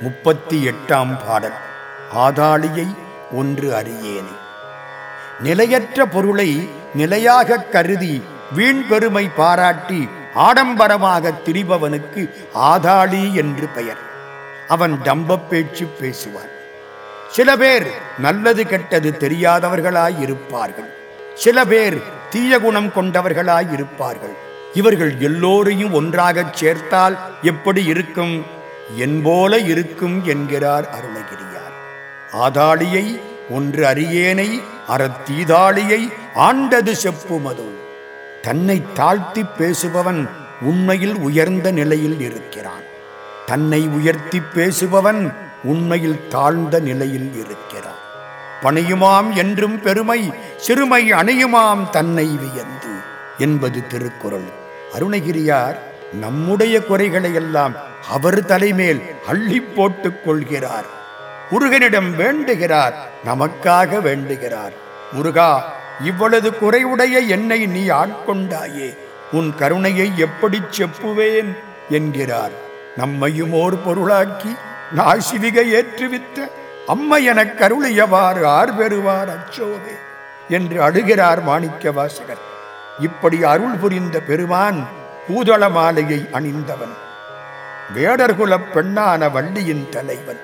முப்பத்தி எட்டாம் பாடல். ஆதாளியை ஒன்று அறியேனே. நிலையற்ற பொருளை நிலையாகக் கருதி வீண் பெருமை பாராட்டி ஆடம்பரமாக திரிபவனுக்கு ஆதாளி என்று பெயர். அவன் டம்பப் பேச்சு பேசுவான். சில பேர் நல்லது கெட்டது தெரியாதவர்களாய் இருப்பார்கள். சில பேர் தீய குணம் கொண்டவர்களாய் இருப்பார்கள். இவர்கள் எல்லோரையும் ஒன்றாகச் சேர்த்தால் எப்படி இருக்கும்? என்போல இருக்கும் என்கிறார் அருணகிரியார். ஆதாளியை ஒன்று அறியேனை அறத்தீதாளியை ஆண்டது செப்புமதோ தன்னை தாழ்த்தி பேசுபவன் உண்மையில் உயர்ந்த நிலையில் இருக்கிறான். தன்னை உயர்த்தி பேசுபவன் உண்மையில் தாழ்ந்த நிலையில் இருக்கிறான். பணியுமாம் என்றும் பெருமை சிறுமை அணியுமாம் தன்னை வியந்து என்பது திருக்குறள். அருணகிரியார் நம்முடைய குறைகளை எல்லாம் அவர் தலைமேல் அள்ளி போட்டுக் கொள்கிறார். முருகனிடம் வேண்டுகிறார் நமக்காக வேண்டுகிறார். முருகா இவ்வளவு குறைவுடைய என்னை நீ ஆட்கொண்டாயே உன் கருணையை எப்படி செப்புவேன்? என்கிறார். நம்மையும் ஓர் பொருளாக்கி நாசிவிகை ஏற்றுவித்த அம்மை எனக் கருளியவாறு ஆர் பெறுவார் அச்சோவே என்று அழுகிறார் மாணிக்க வாசகர் இப்படி அருள் புரிந்த பெருமான் பூதள மாலையை அணிந்தவன். வேடர்குலப் பெண்ணான வள்ளியின் தலைவன்.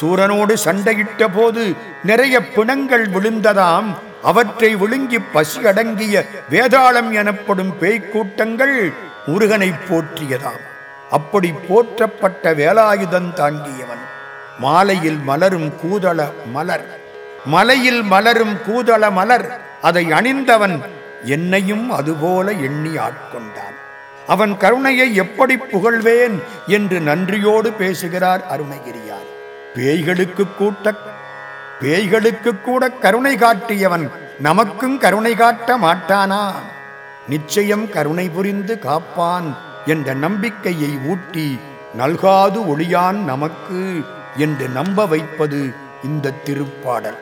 சூரனோடு சண்டையிட்ட போது நிறைய பிணங்கள் விழுந்ததாம். அவற்றை விழுங்கி பசி அடங்கிய வேதாளம் எனப்படும் பேய்க்கூட்டங்கள் முருகனை போற்றியதாம். அப்படி போற்றப்பட்ட வேலாயுதம் தாங்கியவன். மாலையில் மலரும் கூதள மலர். மலையில் மலரும் கூதள மலர். அதை அணிந்தவன் என்னையும் அதுபோல எண்ணி ஆட்கொண்டான் அவன் கருணையை எப்படி புகழ்வேன் என்று நன்றியோடு பேசுகிறார் அருணகிரியார். பேய்களுக்கு கூட்ட பேய்களுக்கு கூட கருணை காட்டியவன் நமக்கும் கருணை காட்ட மாட்டானா? நிச்சயம் கருணை புரிந்து காப்பான் என்ற நம்பிக்கையை ஊட்டி நல்காது ஒளியான் நமக்கு என்று நம்ப வைப்பது இந்த திருப்பாடல்.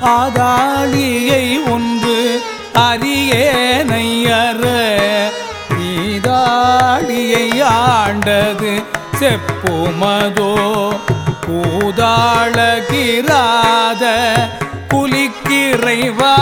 ஆதாளியை ஒன்று அரியேனையற நீதாளியை ஆண்டது செப்புமதோ கூதாளகிராத புலிக்கிறைவா